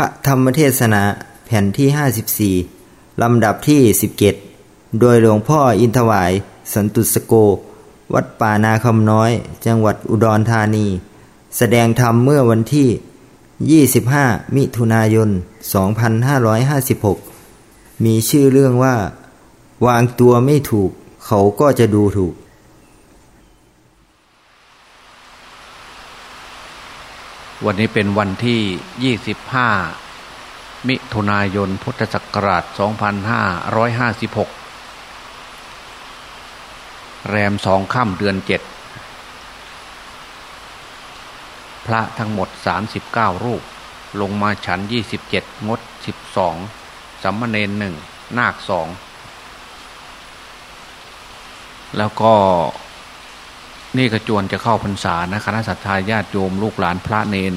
ระธรรมเทศนาแผ่นที่ 54 ลำดับที่ 17 โดยหลวงพ่ออินทวาย สันตุสโก วัดป่านาคำน้อย จังหวัดอุดรธานี แสดงธรรมเมื่อวันที่ 25 มิถุนายน 2556 มีชื่อเรื่องว่า วางตัวไม่ถูก เขาก็จะดูถูก วันนี้เป็นวันที่ 25 มิถุนายน พุทธศักราช 2556 แรมสองค่ำเดือนเจ็ด พระทั้งหมด 39 รูป ลงมาฉัน 27 งด 12สัมมเนนหนึ่ง นาคสอง แล้วก็ นี่กระจวนจะเข้าพรรษานะคณะสัตยาญาติโยมลูกหลานพระเนน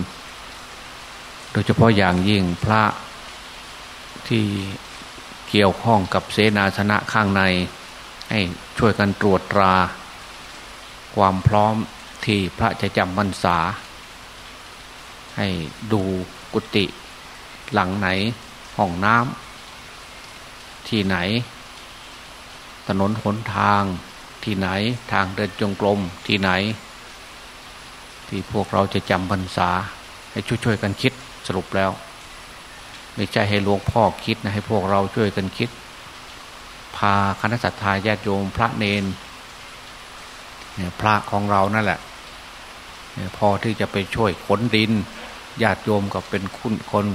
โดยเฉพาะอย่างยิ่งพระที่เกี่ยวข้องกับเสนาสนะข้างใน ให้ช่วยกันตรวจตรา ความพร้อมที่พระจะจำพรรษา ให้ดูกุฏิหลังไหนห้องน้ำที่ไหน ถนนหนทาง ที่ไหน ทางเดินจงกรมที่ไหน ที่พวกเราจะจำพรรษา ให้ช่วยๆกันคิดสรุปแล้ว ไม่ใช่ให้หลวงพ่อคิดนะให้พวกเราช่วยกันคิด พาคณะสัตยาญาติโยมพระเนนพระของเรานั่นแหละพอที่จะไปช่วยขนดินญาติโยมก็เป็นคุณคน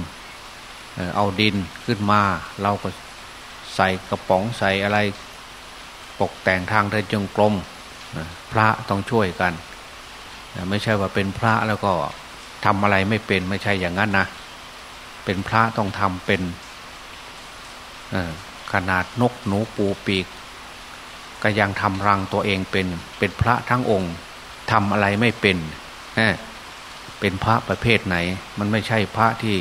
เอาดินขึ้นมา เราก็ใส่กระป๋องใส่อะไร ตกแต่งทางเดินจงกรมพระต้องช่วยกัน ไม่ใช่ว่าเป็นพระแล้วก็ทำอะไรไม่เป็นไม่ใช่อย่างนั้นนะเป็นพระต้องทำเป็นขนาดนกหนูปูปีก ก็ยังทำรังตัวเองเป็น เป็นพระทั้งองค์ทำอะไรไม่เป็นเป็นพระประเภทไหน มันไม่ใช่พระที่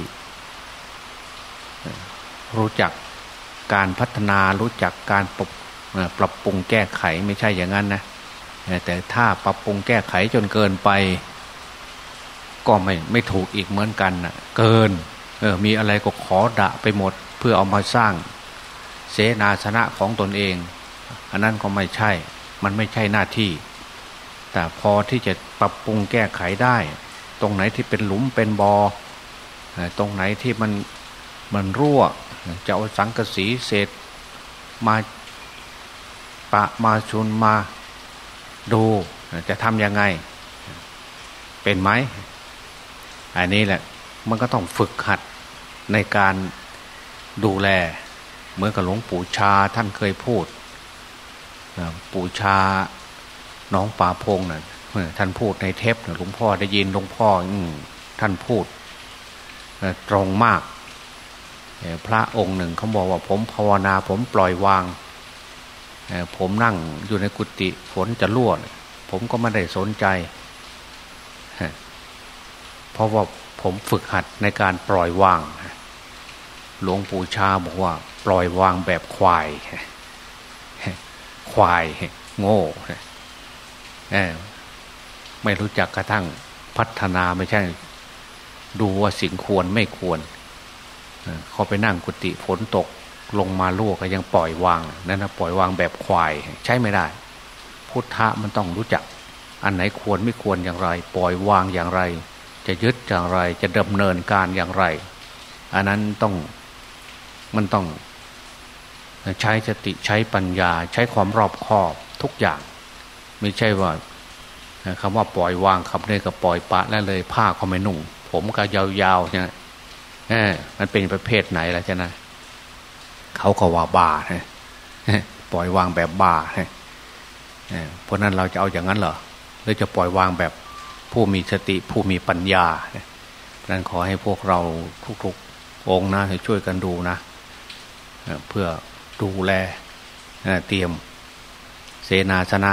รู้จักการพัฒนารู้จักการปรับ ปรับปรุงแก้ไขไม่ใช่อย่างนั้นนะแต่ถ้าปรับปรุงแก้ไขจนเกินไป ก็ไม่ไม่ถูกอีกเหมือนกันนะเกินเออมีอะไรก็ขอดะไปหมด เพื่อเอามาสร้างเสนาสนะของตนเอง อันนั้นก็ไม่ใช่ มันไม่ใช่หน้าที่ แต่พอที่จะปรับปรุงแก้ไขได้ ตรงไหนที่เป็นหลุมเป็นบอ่อตรงไหนที่มันมันรั่ว จะเอาสังกะสีเศษมา ปะมาชุนมาดูจะทำยังไง เป็นไหม อันนี้แหละ มันก็ต้องฝึกหัดในการดูแล เหมือนกับหลวงปู่ชาท่านเคยพูด ปู่ชาน้องป่าพงนะ่ะท่านพูดในเทปหลวงพ่อได้ยินหลวงพ่อท่านพูดตรงมากพระองค์หนึ่งเขาบอกว่าผมภาวนาผมปล่อยวาง ผมนั่งอยู่ในกุฏิฝนจะรั่วผมก็ไม่ได้สนใจ เพราะว่าผมฝึกหัดในการปล่อยวาง หลวงปู่ชาบอกว่า ปล่อยวางแบบควาย ควายโง่ไม่รู้จักกระทั่งพัฒนาไม่ใช่ ดูว่าสิ่งควรไม่ควรเขาไปนั่งกุฏิฝนตก ลงมาลูกก็ยังปล่อยวางนั่นนะปล่อยวางแบบควายใช้ไม่ได้ พุทธะมันต้องรู้จัก อันไหนควรไม่ควรอย่างไร ปล่อยวางอย่างไร จะยึดอย่างไร จะดำเนินการอย่างไร อันนั้นต้องมันต้อง ใช้สติใช้ปัญญา ใช้ความรอบคอบทุกอย่าง ไม่ใช่ว่าคำว่าปล่อยวางคำนี้ก็ปล่อยปะแล้วเลยผ้าเขาไม่นุ่ง ผมก็ยาวๆเนี่ยมันเป็นประเภทไหนล่ะจ๊ะนะ เขาก็ว่าบาปล่อยวางแบบบาเพราะนั้นเราจะเอาอย่างนั้นเหรอหรือจะปล่อยวางแบบผู้มีสติผู้มีปัญญาเพราะนั้นขอให้พวกเราทุกๆองนะช่วยกันดูนะเพื่อดูแลเตรียมเสนาสนะ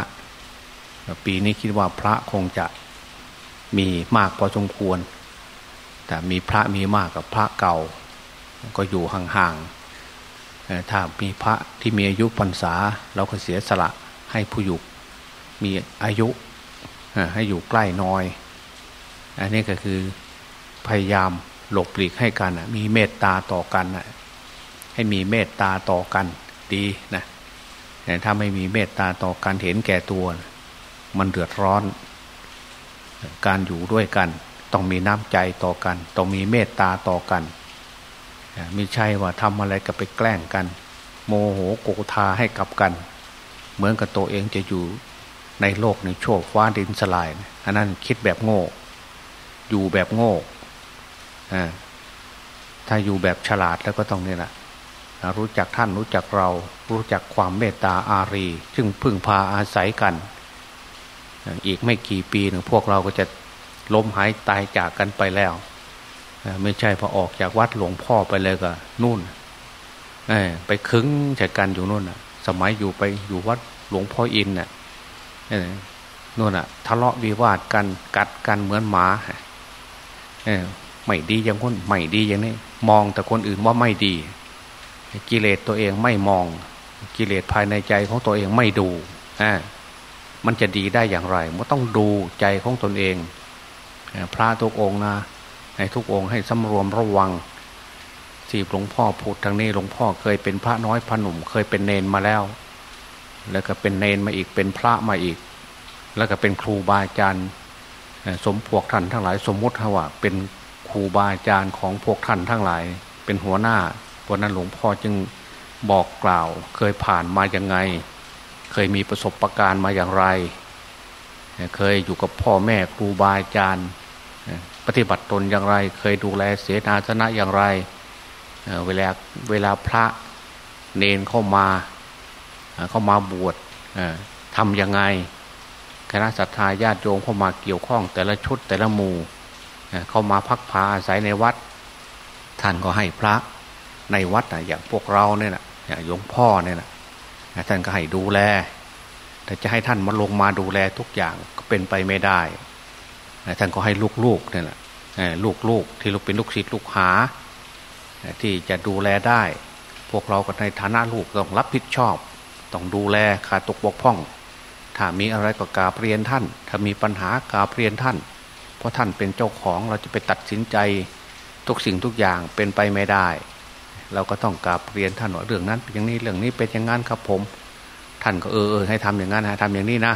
ปีนี้คิดว่าพระคงจะมีมากพอสมควร แต่มีพระมีมากกับพระเก่า ก็อยู่ห่าง ถ้ามีพระที่มีอายุพรรษา เราก็เสียสละให้ผู้อยู่มีอายุให้อยู่ใกล้น้อย อันนี้ก็คือพยายามหลบหลีกให้กันมีเมตตาต่อกันให้มีเมตตาต่อกันดีนะแต่ถ้าไม่มีเมตตาต่อกันเห็นแก่ตัว มันเดือดร้อน การอยู่ด้วยกัน ต้องมีน้ำใจต่อกัน ต้องมีเมตตาต่อกัน ม่ใช่ว่าทำอะไรก็ไปแกล้งกัน โมโหโกธาให้กับกัน เหมือนกับตัวเองจะอยู่ในโลกในโชคฟ้าดินสลายอันนั้นคิดแบบโง่ อยู่แบบโง่ถ้าอยู่แบบฉลาดแล้วก็ต้องนี่แหละรู้จักท่านรู้จักเรา รู้จักความเมตตาอารี ซึ่งพึ่งพาอาศัยกัน อีกไม่กี่ปีหนึ่งพวกเราก็จะล้มหายตายจากกันไปแล้ว ไม่ใช่พอออกจากวัดหลวงพ่อไปเลยก็นู่นไปคึ้งจากกันอยู่นู่นน่ะ สมัยอยู่ไปอยู่วัดหลวงพ่ออินน่ะนู่นอะ ทะเลาะวิวาทกันกัดกันเหมือนหมาไม่ดีอย่างคนไม่ดีอย่างนี้มองแต่คนอื่นว่าไม่ดี กิเลสตัวเองไม่มอง กิเลสภายในใจของตัวเองไม่ดูอ่ามันจะดีได้อย่างไรมันต้องดูใจของตนเองพระทุกองนะ ให้ทุกองให้สำรวมระวังที่หลวงพ่อพูดทางนี้หลวงพ่อเคยเป็นพระน้อยพระหนุ่มเคยเป็นเนนมาแล้ว แล้วก็เป็นเนนมาอีกเป็นพระมาอีก แล้วก็เป็นครูบาอาจารย์สมพวกท่านทั้งหลาย สมมุติว่าเป็นครูบาอาจารย์ของพวกท่านทั้งหลาย เป็นหัวหน้าเพราะนั้นหลวงพ่อจึงบอกกล่าว เคยผ่านมาอย่างไง เคยมีประสบะการณ์มาอย่างไร เคยอยู่กับพ่อแม่ครูบาอาจารย์ ปฏิบัติตนอย่างไร เคยดูแลเสนาสนะอย่างไรเวลาเวลาพระเนนเข้ามาเข้ามาบวชทำยังไงคณะสัตยาญาติโยมเข้ามาเกี่ยวข้อง แต่ละชุดแต่ละหมู่เข้ามาพักพาอาศัยในวัด ท่านก็ให้พระในวัดอย่างพวกเราเนี่ยนะอย่างหลวงพ่อเนี่ยนะท่านก็ให้ดูแลแต่จะให้ท่านมาลงมาดูแลทุกอย่างก็เป็นไปไม่ได้ ท่านก็ให้ลูกๆเนี่ยแหละลูกๆที่ลูกเป็นลูกศิษย์ลูกหา ที่จะดูแลได้ พวกเราก็ในฐานะลูกต้องรับผิดชอบ ต้องดูแลขาดตกบกพร่อง ถ้ามีอะไรก็กาเรียนท่าน ถ้ามีปัญหากาเรียนท่าน เพราะท่านเป็นเจ้าของเราจะไปตัดสินใจทุกสิ่งทุกอย่างเป็นไปไม่ได้ เราก็ต้องกาเรียนท่านว่าเรื่องนั้นเป็นอย่างนี้เรื่องนี้เป็นอย่างนั้นครับผม ท่านก็เออเออให้ทำอย่างนั้นให้ทำอย่างนี้นะ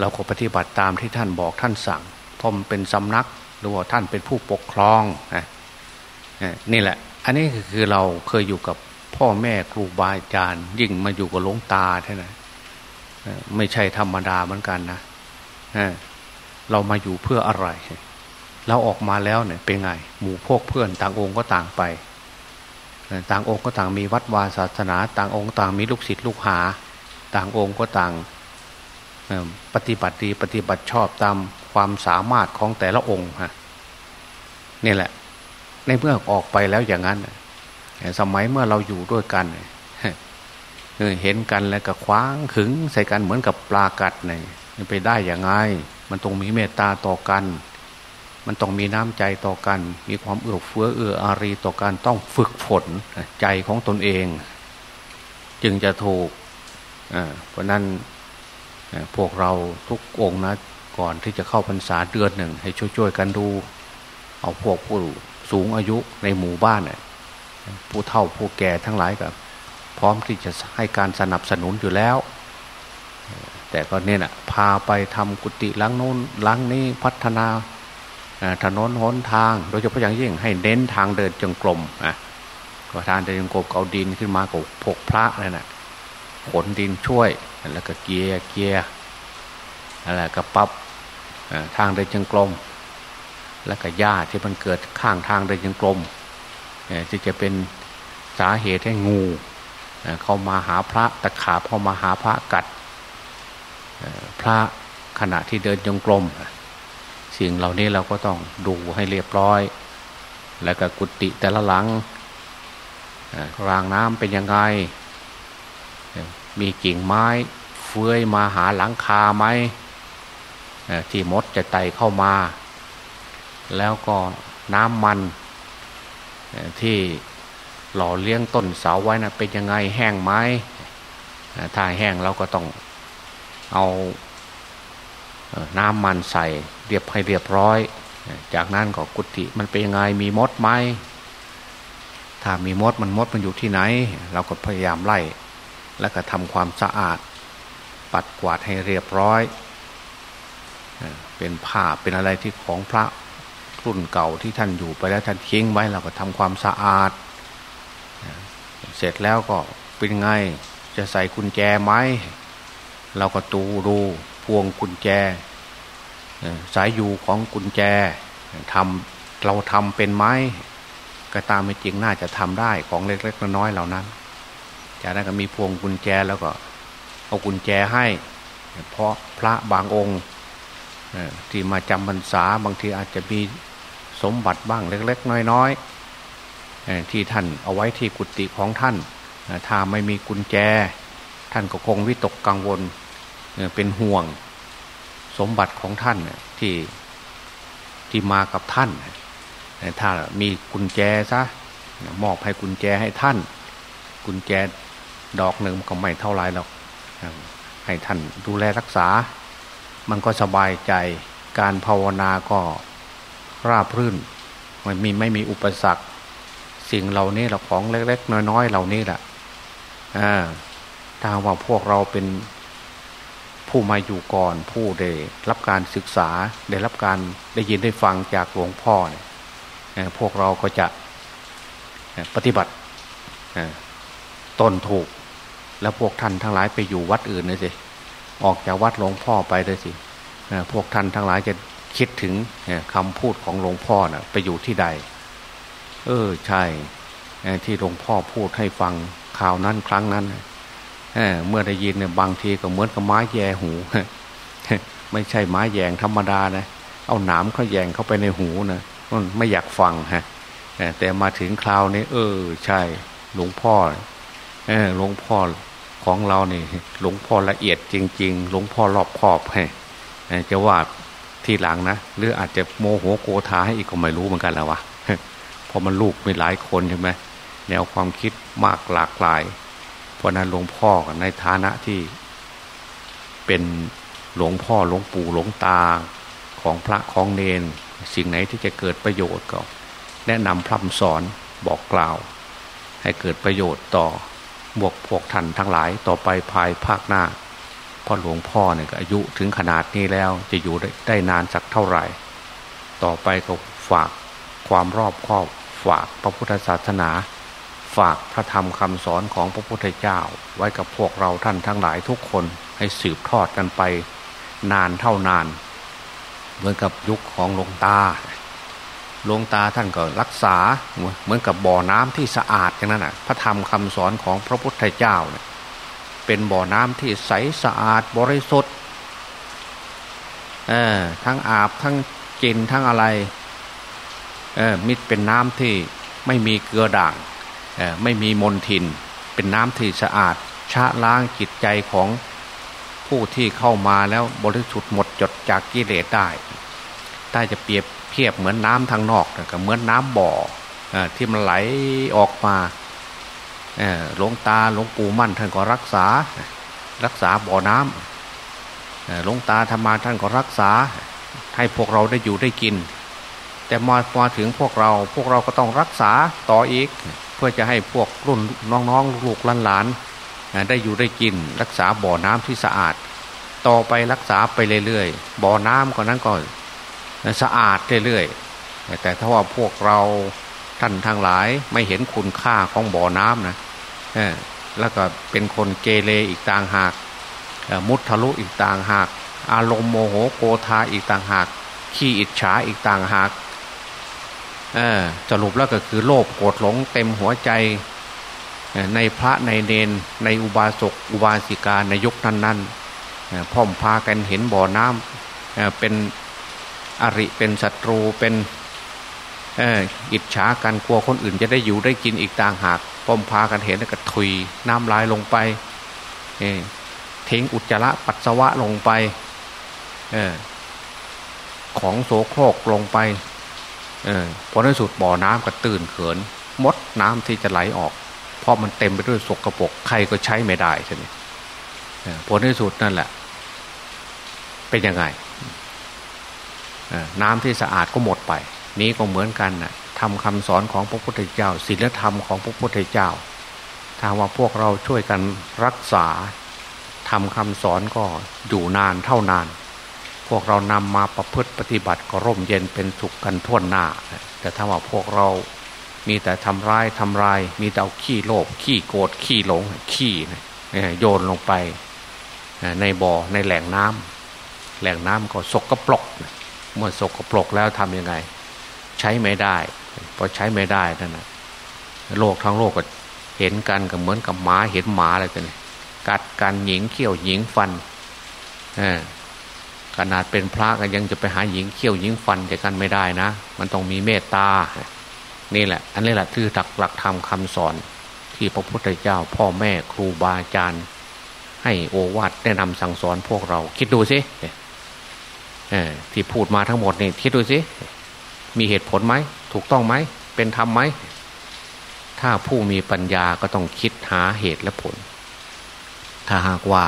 เราก็ปฏิบัติตามที่ท่านบอกท่านสั่งพอมเป็นสำนักหรือว่าท่านเป็นผู้ปกครองนี่แหละ อันนี้คือเราเคยอยู่กับพ่อแม่ครูบาอาจารย์ยิ่งมาอยู่กับหลวงตาท่านไม่ใช่ธรรมดาเหมือนกันนะเรามาอยู่เพื่ออะไร เราออกมาแล้วเนี่ยเป็นไง หมู่พวกเพื่อนต่างองค์ก็ต่างไป ต่างองค์ก็ต่างมีวัดวาศาสนา ต่างองค์ต่างมีลูกศิษย์ลูกหา ต่างองค์ก็ต่าง ปฏิบัติดีปฏิบัติชอบตามความสามารถของแต่ละองค์ฮะนี่แหละ ในเมื่อออกไปแล้วอย่างนั้นสมัยเมื่อเราอยู่ด้วยกันเห็นกันแล้วก็คว้างขึงใส่กันเหมือนกับปลากัดเนี่ยไปได้อย่างไง มันต้องมีเมตตาต่อกัน มันต้องมีน้ำใจต่อกัน มีความเอื้อเฟื้อเอื้ออารีต่อกันต้องฝึกฝนใจของตนเอง จึงจะถูกเพราะนั้น พวกเราทุกองนะก่อนที่จะเข้าพรรษาเดือนหนึ่ง ให้ช่วยๆกันดู เอาพวกผู้สูงอายุในหมู่บ้านเนี่ยผู้เฒ่าผู้แก่ทั้งหลายกับพร้อมที่จะให้การสนับสนุนอยู่แล้ว แต่ก็เนี่ยนะพาไปทำกุฏิล้างโน้นล้างนี้พัฒนาถนนหนทาง โดยเฉพาะอย่างยิ่งให้เน้นทางเดินจงกรมนะประธานเดินจงกรมเอาดินขึ้นมากับพกพระนั่นะขนดินช่วย แล้วก็เกียร์เกียร์อะไรก็ปรับทางเดินจงกรมแล้วก็หญ้าที่มันเกิดข้างทางเดินจงกรมที่จะเป็นสาเหตุให้งูเข้ามาหาพระตะขาบเข้ามาหาพระกัดพระขณะที่เดินจงกรมสิ่งเหล่านี้เราก็ต้องดูให้เรียบร้อย แล้วก็กุฏิแต่ละหลังรางน้ำเป็นยังไง มีกิ่งไม้เฟื้อยมาหาหลังคาไหมที่มดจะไต่เข้ามา แล้วก็น้ำมันที่หล่อเลี้ยงต้นเสาไว้นะเป็นยังไงแห้งไหมถ้าแห้งเราก็ต้องเอาน้ำมันใส่เรียบให้เรียบร้อย จากนั้นก็กุฏิมันเป็นยังไงมีมดไหมถ้ามีมดมันมดมันอยู่ที่ไหน เราก็พยายามไล่ แล้วก็ทำความสะอาด ปัดกวาดให้เรียบร้อย เป็นผ้าเป็นอะไรที่ของพระรุ่นเก่าที่ท่านอยู่ไปแล้วท่านทิ้งไว้เราก็ทำความสะอาด เสร็จแล้วก็เป็นไงจะใส่กุญแจไหมเราก็ตูดูพวงกุญแจ สายอยู่ของกุญแจทำเราทำเป็นไหมก็ตามไม่จริงน่าจะทำได้ของเล็กๆน้อยๆเหล่านั้น จากนั้นก็มีพวงกุญแจแล้วก็เอากุญแจให้ เพราะพระบางองค์ที่มาจำพรรษาบางทีอาจจะมีสมบัติบ้างเล็ก ๆ น้อยๆที่ท่านเอาไว้ที่กุฏิของท่านถ้าไม่มีกุญแจ ท่านก็คงวิตกกังวลเป็นห่วงสมบัติของท่านที่ที่มากับท่าน ถ้ามีกุญแจซะมอบให้กุญแจให้ท่าน กุญแจ ดอกหนึ่งก็ไม่เท่าไรหรอกให้ท่านดูแลรักษา มันก็สบายใจการภาวนาก็ราบรื่นมันมีไม่มีอุปสรรค สิ่งเหล่านี้เราของเล็ก ๆ น้อย ๆ เหล่านี้แหละถ้าว่าพวกเราเป็นผู้มาอยู่ก่อนผู้ได้รับการศึกษาได้รับการได้ยินได้ฟังจากหลวงพ่อเนี่ยพวกเราก็จะปฏิบัติตนถูก แล้วพวกท่านทั้งหลายไปอยู่วัดอื่นเลยสิออกจากวัดหลวงพ่อไปเลยสิพวกท่านทั้งหลายจะคิดถึงคำพูดของหลวงพ่อนะ่ะ ไปอยู่ที่ใด เออใช่ที่หลวงพ่อพูดให้ฟังข่าวนั้นครั้งนั้นเเมื่อได้ยินเนี่ยบางทีก็เหมือนกับไม้แยหูไม่ใช่ไม้แยงธรรมดานะเอาหนามเขาแยงเข้าไปในหูนะมันไม่อยากฟังฮะแต่มาถึงคราวนี้ เออ ใช่ หลวงพ่อหลวงพ่อ ของเราเนี่ยหลวงพ่อละเอียดจริง ๆ หลวงพ่อรอบคอบให้จะว่าทีหลังนะหรืออาจจะโมโหโกธาให้อีกก็ไม่รู้เหมือนกันแล้ววะเพราะมันลูกมีหลายคนใช่ไหมแนวความคิดมากหลากหลาย เพราะนั้นหลวงพ่อในฐานะที่ เป็นหลวงพ่อหลวงปู่หลวงตาของพระของเนน สิ่งไหนที่จะเกิดประโยชน์ก็ แนะนำพร่ำสอนบอกกล่าว ให้เกิดประโยชน์ต่อ บวกพวกท่านทั้งหลายต่อไปภายภาคหน้าพ่อหลวงพ่อเนี่ยอายุถึงขนาดนี้แล้วจะอยู่ได้ได้นานสักเท่าไหร่ ต่อไปก็ฝากความรอบคอบฝากพระพุทธศาสนา ฝากพระธรรมคำสอนของพระพุทธเจ้า ไว้กับพวกเราท่านทั้งหลายทุกคนให้สืบทอดกันไป นานเท่านาน เหมือนกับยุคของหลวงตา หลวงตาท่านก็รักษาเหมือนกับบ่อน้ำที่สะอาดอย่างนั้นนะพระธรรมคำสอนของพระพุทธเจ้าเนี่ยเป็นบ่อน้ำที่ใสสะอาดบริสุทธิ์ทั้งอาบทั้งกินทั้งอะไรมิตรเป็นน้ำที่ไม่มีเกลือด่างไม่มีมลทิน เป็นน้ำที่สะอาดชะล้างจิตใจของผู้ที่เข้ามาแล้วบริสุทธิ์หมดจดจากกิเลสได้ถ้าจะเปรียบ เทียบเหมือนน้ำทางนอกก็เหมือนน้ำบ่อที่มันไหลออกมาหลวงตาหลวงปู่มั่นท่านก็รักษา รักษาบ่อน้ำหลวงตาธรรมาท่านก็รักษา ให้พวกเราได้อยู่ได้กิน แต่มามาถึงพวกเราพวกเราก็ต้องรักษาต่ออีก เพื่อจะให้พวกรุ่นน้องๆลูกหลานได้อยู่ได้กิน รักษาบ่อน้ำที่สะอาด ต่อไปรักษาไปเรื่อยๆบ่อน้ำก็นั้นก็ สะอาดเรื่อยๆแต่ถ้าว่าพวกเราท่านทั้งหลายไม่เห็นคุณค่าของบ่อน้ำนะแล้วก็เป็นคนเกเรอีกต่างหากมุทะลุอีกต่างหาก อารมณ์โมโหโกธาอีกต่างหาก ขี้อิจฉาอีกต่างหากสรุปแล้วก็คือโลภโกรธหลงเต็มหัวใจในพระในเนนในอุบาสกอุบาสิกาในยุคนั้นๆพ่อมพากันเห็นบ่อน้ำเป็น อริเป็นศัตรูเป็นอิจฉากันกลัวคนอื่นจะได้อยู่ได้กินอีกต่างหากพอมพากันเห็นแล้วก็ถุยน้ำลายลงไปทิ้งอุจจาระปัสสาวะลงไปของโสโครกลงไปพอในสุดบ่อน้ำก็ตื่นเขิน มดน้ำที่จะไหลออก เพราะมันเต็มไปด้วยสกรปรกใครก็ใช้ไม่ได้ใช่ไหมผลที่สุดนั่นแหละ เป็นยังไง น้ำที่สะอาดก็หมดไป นี้ก็เหมือนกันนะทำคำสอนของพระพุทธเจ้าศีลธรรมของพระพุทธเจ้า ถ้าว่าพวกเราช่วยกันรักษาทำคำสอนก็อยู่นานเท่านาน พวกเรานำมาประพฤติปฏิบัติก็ร่มเย็นเป็นสุขกันทั่วหน้า แต่ถ้าว่าพวกเรามีแต่ทำร้ายทำลาย มีแต่เอาขี้โลภขี้โกรธขี้หลงขี้โยนลงไปในบ่อในแหล่งน้ำแหล่งน้ำก็สกรปรก เมื่อสกปรกแล้วทำยังไง ใช้ไม่ได้พอใช้ไม่ได้นั่นนะโลกทั้งโลกก็เห็นกันก็เหมือนกับหมาเห็นหมาอะไรกันกัดกันหญิงเขี้ยวหญิงฟันขนาดเป็นพระก็ยังจะไปหาหญิงเขี้ยวหญิงฟันจะกันไม่ได้นะ มันต้องมีเมตตา นี่แหละ อันนี้แหละคือหลักหลักธรรมคาสอน ที่พระพุทธเจ้า พ่อแม่ครูบาอาจารย์ ให้โอวาทแนะนำสั่งสอนพวกเรา คิดดูสิ ที่พูดมาทั้งหมดนี่คิดดูสิมีเหตุผลไหมถูกต้องไหมเป็นธรรมไหมถ้าผู้มีปัญญาก็ต้องคิดหาเหตุและผล ถ้าหากว่า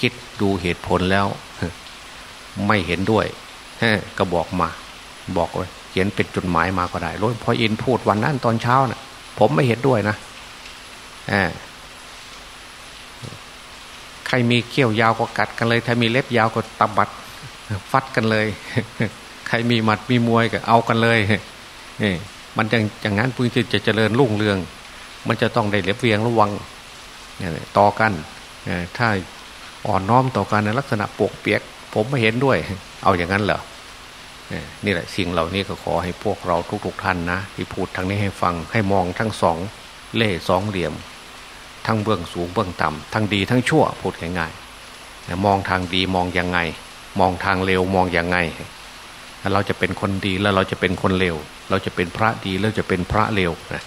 คิดดูเหตุผลแล้ว ไม่เห็นด้วยก็บอกมา บอกเลยเขียนเป็นจดหมายมาก็ได้รถพออินพูดวันนั้นตอนเช้านะ่ะ ผมไม่เห็นด้วยนะใครมีเขี้ยวยาวก็กัดกันเลย ถ้ามีเล็บยาวก็ตบัด ฟัดกันเลย ใครมีหมัดมีมวยก็เอากันเลยนี่มันอย่างอย่างนั้นพุทธจะเจริญรุ่งเรือง มันจะต้องได้เล็บเวียงระวังต่อกันถ้าอ่อนน้อมต่อกันในลักษณะปวกเปียก ผมไม่เห็นด้วย เอาอย่างนั้นเหรอนี่แหละสิ่งเหล่านี้ก็ขอให้พวกเราทุกๆท่านนะที่พูดทางนี้ให้ฟังให้มองทั้งสองเล่สองเหลี่ยม ทั้งเบื้องสูงเบื้องต่ำทั้งดีทั้งชั่วพูดง่ายๆมองทางดีมองยังไง มองทางเร็วมองอยังไงเราจะเป็นคนดีแล้วเราจะเป็นคนเร็วเราจะเป็นพระดีแล้วจะเป็นพระเร็วนะ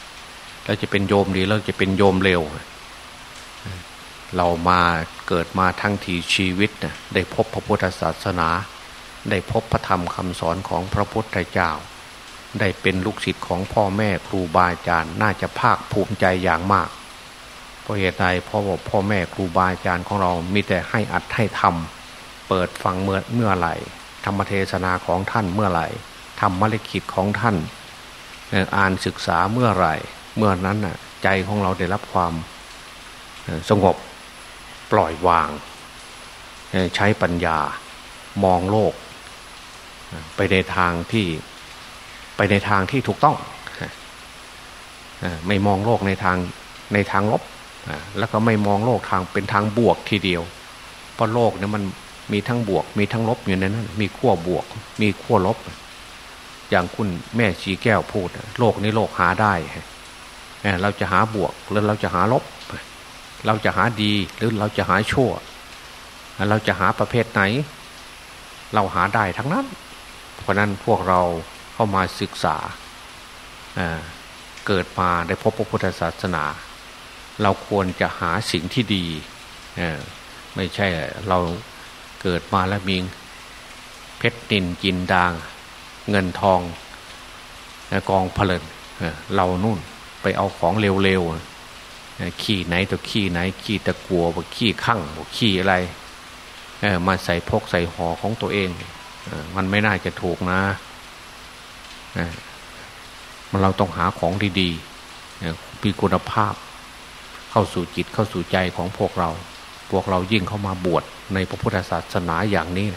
เราจะเป็นโยมดีแล้วจะเป็นโยมเร็วเรามาเกิดมาทั้งทีชีวิตนะได้พบพระพุทธศาสนา ได้พบพระธรรมคำสอนของพระพุทธเจ้า ได้เป็นลูกศิษย์ของพ่อแม่ครูบาอาจารย์น่าจะภาคภูมิใจอย่างมากเพราะเหตุใดเพราะว่าพ่อแม่ครูบาอาจารย์ของเรามีแต่ให้อัดให้ทำ ปิดฟังเมื่อเมื่อไหร่ ธรรมเทศนาของท่านเมื่อไหร่ทำมรกิจของท่านอ่านศึกษาเมื่อไหร่ เมื่อนั้นน่ะใจของเราได้รับความสงบปล่อยวาง ใช้ปัญญามองโลก ไปในทางที่ไปในทางที่ถูกต้องไม่มองโลกในทางในทางลบแล้วก็ไม่มองโลกทางเป็นทางบวกทีเดียว เพราะโลกเนี่ยมัน มีทั้งบวก มีทั้งลบอยู่ในนั้น มีขั้วบวก มีขั้วลบ อย่างคุณแม่ชีแก้วพูด โลกนี้โลกหาได้เราจะหาบวกหรือเราจะหาลบ เราจะหาดีหรือเราจะหาชั่ว เราจะหาประเภทไหน เราหาได้ทั้งนั้น เพราะนั้นพวกเราเข้ามาศึกษาเกิดมาได้พบพระพุทธศาสนา เราควรจะหาสิ่งที่ดีไม่ใช่เรา เกิดมาแล้วมีเพชรนินจินดาง เงินทองกองผลิตเรานุ่นไปเอาของเร็วๆขี้ไหนตัวขี้ไหน ขี้ตะกัวบขี้ข้างบขี้อะไรมาใส่พกใส่ห่อของตัวเองมันไม่น่าจะถูกนะมันเราต้องหาของดีๆมีคุณภาพ เข้าสู่จิตเข้าสู่ใจของพวกเรา พวกเรายิ่งเข้ามาบวชในพระพุทธศาสนาอย่างนี้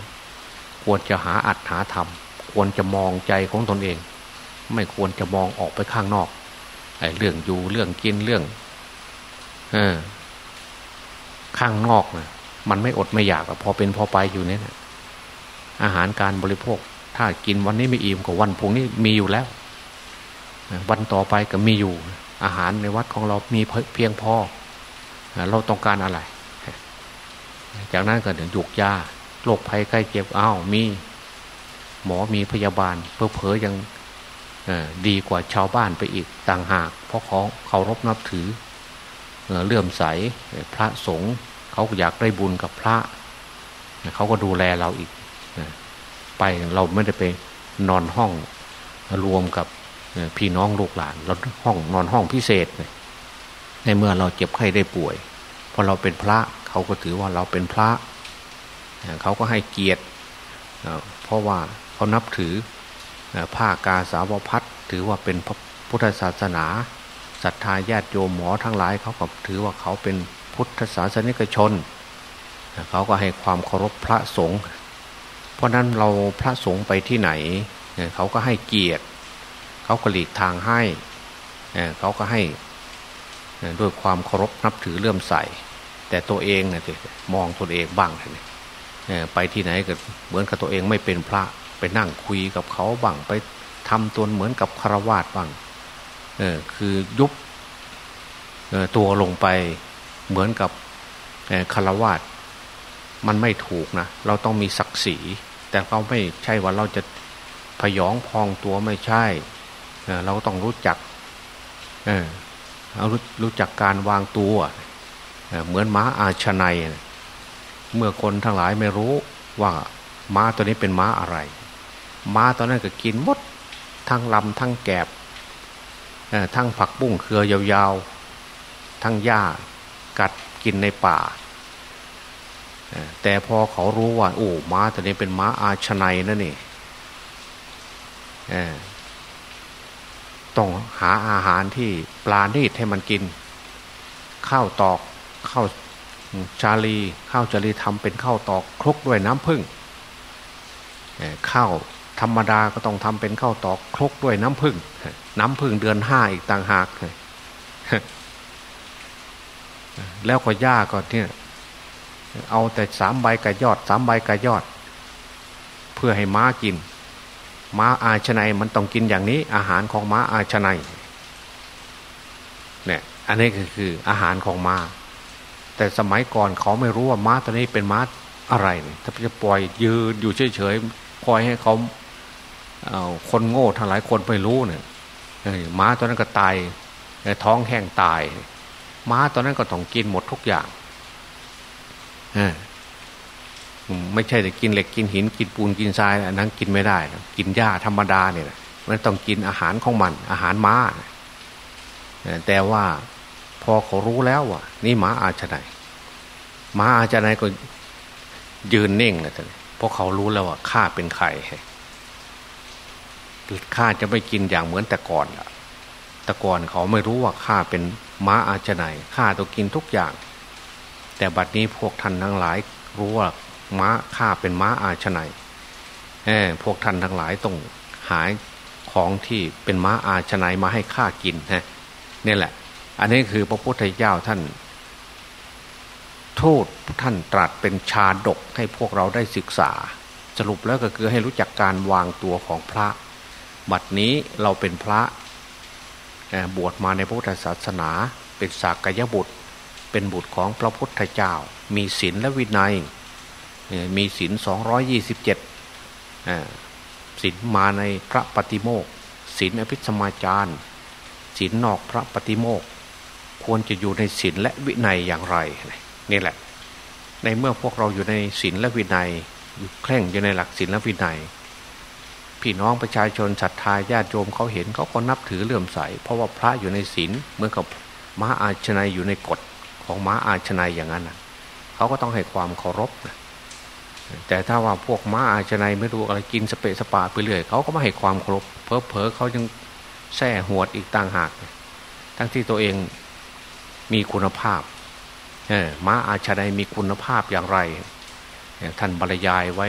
ควรจะหาอัดหาธรรม ควรจะมองใจของตนเอง ไม่ควรจะมองออกไปข้างนอกไอ้เรื่องอยู่เรื่องกินเรื่องเออข้างนอกนะมันไม่อดไม่อยากพอเป็นพอไปอยู่เนี่ยนะอาหารการบริโภค ถ้ากินวันนี้ไม่อิ่มกว่าวันพุ่งนี้มีอยู่แล้ววันต่อไปก็มีอยู่ อาหารในวัดของเรามีเพียงพอเราต้องการอะไร จากนั้นก็ถึงหยุกยาโรคภัยใกล้เจ็บอ้าวมี หมอมีพยาบาลเพอเพอยังดีกว่าชาวบ้านไปอีกต่างหาก เพราะเขาเคารพนับถือเลื่อมใสพระสงฆ์เขาอยากได้บุญกับพระ เขาก็ดูแลเราอีก ไปเราไม่ได้ไปนอนห้องรวมกับพี่น้องลูกหลานเราห้องนอนห้องพิเศษ ในเมื่อเราเจ็บไข้ได้ป่วยพอเราเป็นพระ เขาก็ถือว่าเราเป็นพระ เขาก็ให้เกียรติ เพราะว่าเขานับถือผ้ากาสาวพัดถือว่าเป็นพ,พุทธศาสนาศรัทธาญาติโยมหมอทั้งหลายเขาก็ถือว่าเขาเป็นพุทธศาสนิกชน เขาก็ให้ความเคารพพระสงฆ์เพราะนั้นเราพระสงฆ์ไปที่ไหน เขาก็ให้เกียรติ เขาก็หลีกทางให้ เขาก็ให้ด้วยความเคารพนับถือเลื่อมใส แต่ตัวเองเนี่ยมองตัวเองบ้างเลยไปที่ไหนก็เหมือนกับตัวเองไม่เป็นพระไปนั่งคุยกับเขาบ้างไปทำตัวเหมือนกับคารวาสบ้างเออคือยุบตัวลงไปเหมือนกับคารวาสมันไม่ถูกนะเราต้องมีศักดิ์ศรีแต่เราไม่ใช่ว่าเราจะพยองพองตัวไม่ใช่เราต้องรู้จัก เออเอารู้จักการวางตัว เหมือนม้าอาชนัย เมื่อคนทั้งหลายไม่รู้ว่าม้าตัวนี้เป็นม้าอะไร ม้าตัวนั้นก็กินมดทั้งลำทั้งแกบทั้งผักบุ้งเครือยาวๆ ทั้งหญ้ากัดกินในป่า แต่พอเขารู้ว่า โอ้ม้าตัวนี้เป็นม้าอาชนัยนั่นนี่ต้องหาอาหารที่ปลาณีดให้มันกิน ข้าวตอก ข้าวชาลีข้าวจารีทำเป็นข้าวตอกคลุกด้วยน้ำผึ้งข้าวธรรมดาก็ต้องทำเป็นข้าวตอกคลุกด้วยน้ำผึ้งน้ำผึ้งเดือนห้าอีกต่างหากแล้วก็ย่าก็เนี่ยเอาแต่สามใบกระยอดสามใบกระยอด เพื่อให้ม้ากิน ม้าอาชนัยมันต้องกินอย่างนี้ อาหารของม้าอาชนัยเนี่ยอันนี้ก็คืออาหารของม้า แต่สมัยก่อนเขาไม่รู้ว่าม้าตัวนี้เป็นม้าอะไร ถ้าจะปล่อยยืนอยู่เฉยๆปล่อยให้เขาคนโง่ทั้งหลายคนไม่รู้เนี่ยม้าตัวนั้นก็ตายท้องแห้งตาย ม้าตัวนั้นก็ต้องกินหมดทุกอย่างไม่ใช่แต่กินเหล็กกินหินกินปูนกินทรายอันนั้นกินไม่ได้กินหญ้าธรรมดาเนี่ยมันต้องกินอาหารของมัน อาหารม้าแต่ว่า พอเขารู้แล้วว่านี่ม้าอาชนัยม้าอาชนัยก็ยืนเน่งเลยเพราะเขารู้แล้วว่าข้าเป็นใครข้าจะไม่กินอย่างเหมือนแต่ก่อนละแต่ก่อนเขาไม่รู้ว่าข้าเป็นม้าอาชนัยข้าต้องกินทุกอย่าง แต่บัดนี้พวกท่านทั้งหลายรู้ว่าม้าข้าเป็นม้าอาชนัยเออพวกท่านทั้งหลายต้องหายของที่เป็นม้าอาชนัยมาให้ข้ากินฮะนี่แหละ อันนี้คือพระพุทธเจ้าท่านทูตท่านตรัสเป็นชาดกให้พวกเราได้ศึกษา สรุปแล้วก็คือให้รู้จักการวางตัวของพระ บัดนี้เราเป็นพระบวชมาในพุทธศาสนา เป็นสากยบุตร เป็นบุตรของพระพุทธเจ้า มีศีลและวินัย มีศีลสองยี่สิบเจ็ดศีลมาในพระปฏิโมกศีลอภิสมาจารศีลนอกพระปฏิโมก ควรจะอยู่ในศีลและวินัยอย่างไรนี่แหละ ในเมื่อพวกเราอยู่ในศีลและวินัย อยู่แข่งอยู่ในหลักศีลและวินัย พี่น้องประชาชนศรัทธาญาติโยมเขาเห็นเขาก็นับถือเลื่อมใส เพราะว่าพระอยู่ในศีลเหมือนกับม้าอาชนัยอยู่ในกฎของม้าอาชนัยอย่างนั้นนะเขาก็ต้องให้ความเคารพนะแต่ถ้าว่าพวกม้าอาชนัยไม่รู้อะไรกินสเปะสปาไปเรื่อยเขาก็ไม่ให้ความเคารพเพอเพอเขายังแส่หวดอีกต่างหาก ทั้งที่ตัวเอง มีคุณภาพม้าอาชนัยมีคุณภาพอย่างไร ท่านบรรยายไว้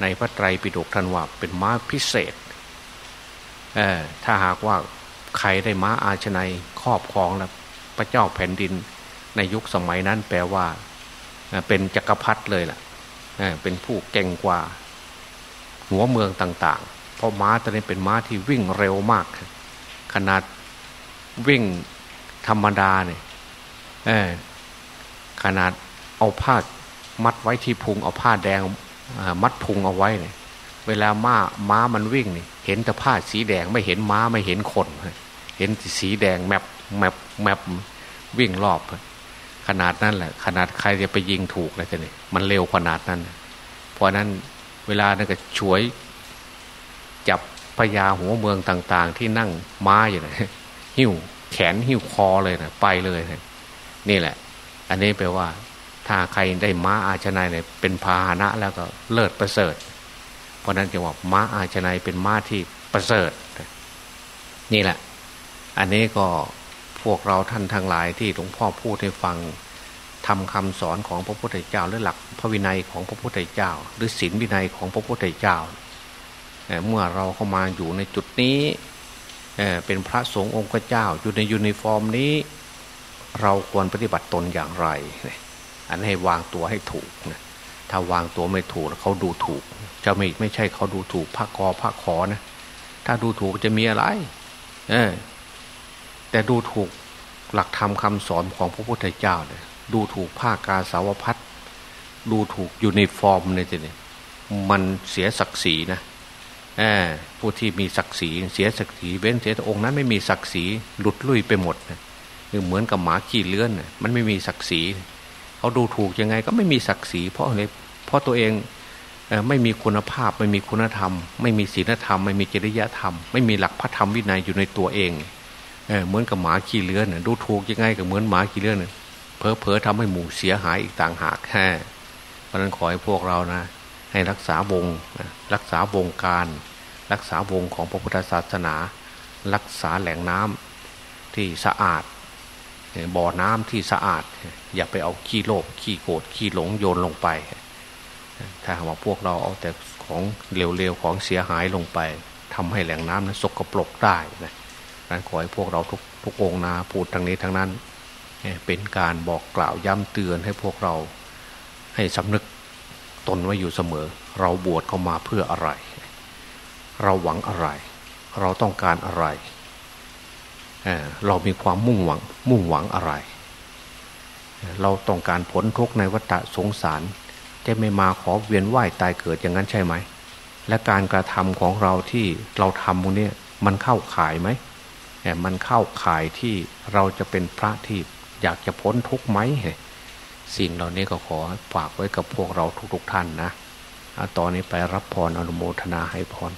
ในพระไตรปิฎกท่านว่าเป็นม้าพิเศษ ถ้าหากว่าใครได้ม้าอาชนัยครอบครองแล้วพระเจ้าแผ่นดินในยุคสมัยนั้นแปลว่า เป็นจักรพรรดิเลยล่ะเป็นผู้เก่งกว่า หัวเมืองต่าง ๆ เพราะม้าตัวนี้เป็นม้าที่วิ่งเร็วมาก ขนาดวิ่งธรรมดาเนี่ย ขนาดเอาผ้ามัดไว้ที่พุงเอาผ้าแดงมัดพุงเอาไว้เนี่ยเวลาม้าม้ามันวิ่งนี่เห็นแต่ผ้าสีแดงไม่เห็นม้าไม่เห็นคน เห็นสีแดงแมบแมบแมบวิ่งรอบ ขนาดนั้นแหละ ขนาดใครจะไปยิงถูกเลยจะเนี่ยมันเร็วขนาดนั้น เพราะนั้นเวลานั่นก็ช่วย จับพญาหัวเมืองต่าง ๆ ที่นั่งม้าอยู่นะหิ้วแขนหิ้วคอเลยนะไปเลยนะ นี่แหละ อันนี้แปลว่า ถ้าใครได้ม้าอาชนายเนี่ยเป็นพาหนะแล้วก็เลิศประเสริฐ เพราะนั้นจึงว่าม้าอาชนัยเป็นม้าที่ประเสริฐ นี่แหละ อันนี้ก็พวกเราท่านทั้งหลายที่หลวงพ่อพูดให้ฟังทำคำสอนของพระพุทธเจ้าหรือหลักพระวินัยของพระพุทธเจ้า หรือศีลวินัยของพระพุทธเจ้าเมื่อเราเข้ามาอยู่ในจุดนี้เป็นพระสงฆ์องค์เจ้าอยู่ในยูนิฟอร์มนี้ เราควรปฏิบัติตนอย่างไร อันให้วางตัวให้ถูกนะถ้าวางตัวไม่ถูกเขาดูถูก จะไม่ไม่ใช่เขาดูถูกพระกอพระขอนะ ถ้าดูถูกจะมีอะไร เออ แต่ดูถูกหลักธรรมคำสอนของพระพุทธเจ้าเนี่ยดูถูกผ้ากาสาวพัสตร์ดูถูกยูนิฟอร์มเนี่ยจะเนี่ยมันเสียศักดิ์ศรีนะผู้ที่มีศักดิ์ศรีเสียศักดิ์ศรีเว้นเสียองค์นั้นไม่มีศักดิ์ศรีหลุดลุ่ยไปหมดนะ เหมือนกับหมาขี่เลื่อนมันไม่มีศักดิ์ศรีเขาดูถูกยังไงก็ไม่มีศักดิ์ศรีเพราะอะไรเพราะตัวเองไม่มีคุณภาพไม่มีคุณธรรม ไม่มีศีลธรรม ไม่มีจริยธรรม ไม่มีหลักพระธรรมวินัยอยู่ในตัวเองเเหมือนกับหมาขี่เลื่อนดูถูกยังไงก็เหมือนหมาขี่เลื่อนเพอเพอทำให้หมู่เสียหายอีกต่างหากแค่เพราะนั้นขอให้พวกเรานะ ให้รักษาวงรักษาวงการ รักษาวงของพระพุทธศาสนา รักษาแหล่งน้ำที่สะอาด บ่อน้ำที่สะอาด อย่าไปเอาขี้โลภขี้โกรธขี้หลงโยนลงไป ถ้าหากว่าพวกเราเอาแต่ของเร็วๆของเสียหายลงไปทำให้แหล่งน้ำนั้นสกปรกได้นะนั้นขอให้พวกเราทุกทุกองนาพูดทางนี้ทางนั้น เป็นการบอกกล่าวย้ำเตือนให้พวกเราให้สำนึกตนไว้อยู่เสมอ เราบวชเข้ามาเพื่ออะไร เราหวังอะไร เราต้องการอะไร เรามีความมุ่งหวัง มุ่งหวังอะไร เราต้องการผลทุกในวัฏสงสาร จะไม่มาขอเวียนว่ายตายเกิดอย่างนั้นใช่ไหม และการกระทำของเราที่เราทำพวกนี้มันเข้าข่ายไหมมันเข้าข่ายที่เราจะเป็นพระที่อยากจะพ้นทุกข์ไหมสิ่งเหล่านี้ก็ขอฝากไว้กับพวกเราทุกๆท่านนะ ตอนนี้ไปรับพรอนุโมทนาให้พร